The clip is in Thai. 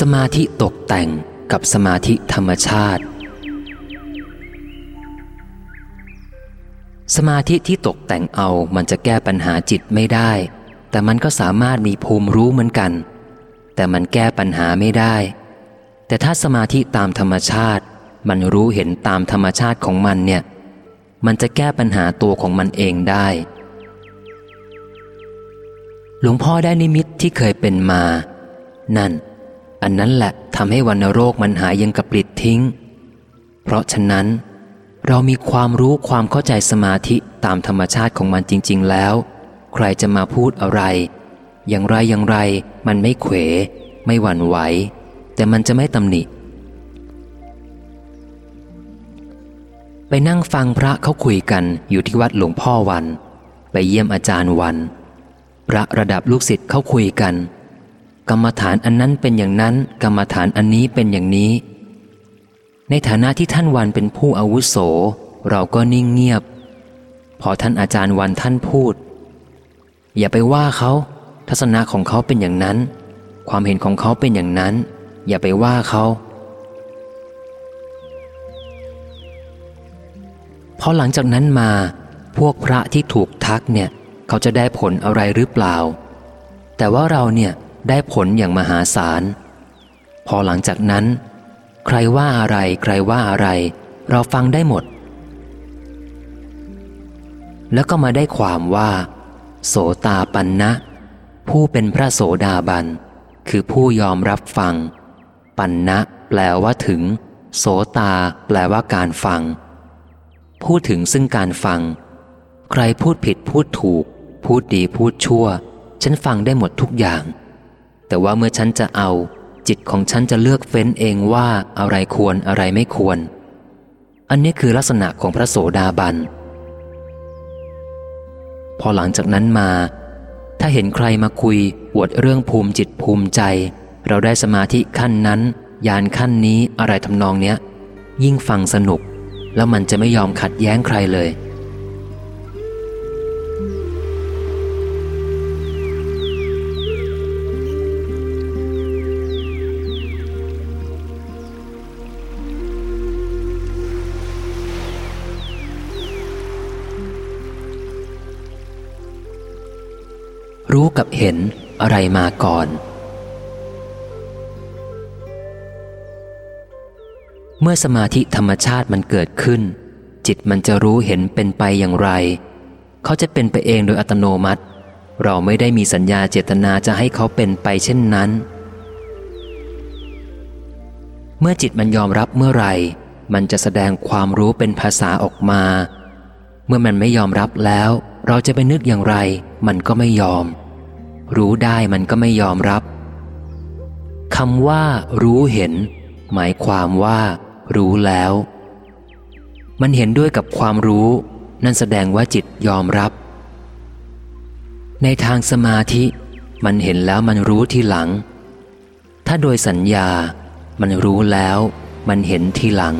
สมาธิตกแต่งกับสมาธิธรรมชาติ สมาธิที่ตกแต่งเอามันจะแก้ปัญหาจิตไม่ได้ แต่มันก็สามารถมีภูมิรู้เหมือนกัน แต่มันแก้ปัญหาไม่ได้ แต่ถ้าสมาธิตามธรรมชาติ มันรู้เห็นตามธรรมชาติของมันเนี่ย มันจะแก้ปัญหาตัวของมันเองได้ หลวงพ่อได้นิมิตที่เคยเป็นมา นั่น อันนั้นแหละทำให้วันโรคมันหายยังกับปลิดทิ้ง เพราะฉะนั้น เรามีความรู้ความเข้าใจสมาธิตามธรรมชาติของมันจริง ๆ แล้ว ใครจะมาพูดอะไร อย่างไรอย่างไร มันไม่เขว ไม่หวั่นไหว แต่มันจะไม่ตำหนิ ไปนั่งฟังพระเขาคุยกันอยู่ที่วัดหลวงพ่อวัน ไปเยี่ยมอาจารย์วัน พระระดับลูกศิษย์เขาคุยกัน กรรมฐานอันนั้นเป็นอย่างนั้น กรรมฐานอันนี้เป็นอย่างนี้ ในฐานะที่ท่านวันเป็นผู้อาวุโส เราก็นิ่งเงียบ พอท่านอาจารย์วันท่านพูด อย่าไปว่าเขา ทัศนะของเขาเป็นอย่างนั้น ความเห็นของเขาเป็นอย่างนั้น อย่าไปว่าเขาพอหลังจากนั้นมาพวกพระที่ถูกทักเนี่ย เขาจะได้ผลอะไรหรือเปล่า แต่ว่าเราเนี่ย ได้ผลอย่างมหาศาล พอหลังจากนั้น ใครว่าอะไรใครว่าอะไร เราฟังได้หมด แล้วก็มาได้ความว่า โสตาปันนะ ผู้เป็นพระโสดาบัน คือผู้ยอมรับฟัง ปันนะแปลว่าถึง โสตาแปลว่าการฟัง พูดถึงซึ่งการฟัง ใครพูดผิดพูดถูก พูดดีพูดชั่ว ฉันฟังได้หมดทุกอย่าง แต่ว่าเมื่อฉันจะเอา จิตของฉันจะเลือกเฟ้นเองว่าอะไรควรอะไรไม่ควร อันนี้คือลักษณะของพระโสดาบัน พอหลังจากนั้นมา ถ้าเห็นใครมาคุยอวดเรื่องภูมิจิตภูมิใจ เราได้สมาธิขั้นนั้น ยานขั้นนี้อะไรทำนองเนี้ย ยิ่งฟังสนุก แล้วมันจะไม่ยอมขัดแย้งใครเลย รู้กับเห็นอะไรมาก่อน เมื่อสมาธิธรรมชาติมันเกิดขึ้น จิตมันจะรู้เห็นเป็นไปอย่างไร เขาจะเป็นไปเองโดยอัตโนมัติ เราไม่ได้มีสัญญาเจตนาจะให้เขาเป็นไปเช่นนั้น เมื่อจิตมันยอมรับเมื่อไหร่ มันจะแสดงความรู้เป็นภาษาออกมา เมื่อมันไม่ยอมรับแล้ว เราจะไปนึกอย่างไร มันก็ไม่ยอม รู้ได้มันก็ไม่ยอมรับคำว่า รู้เห็น หมายความว่า รู้แล้ว มันเห็นด้วยกับความรู้ นั่นแสดงว่าจิตยอมรับ ในทางสมาธิ มันเห็นแล้วมันรู้ทีหลัง ถ้าโดยสัญญา มันรู้แล้ว มันเห็นทีหลัง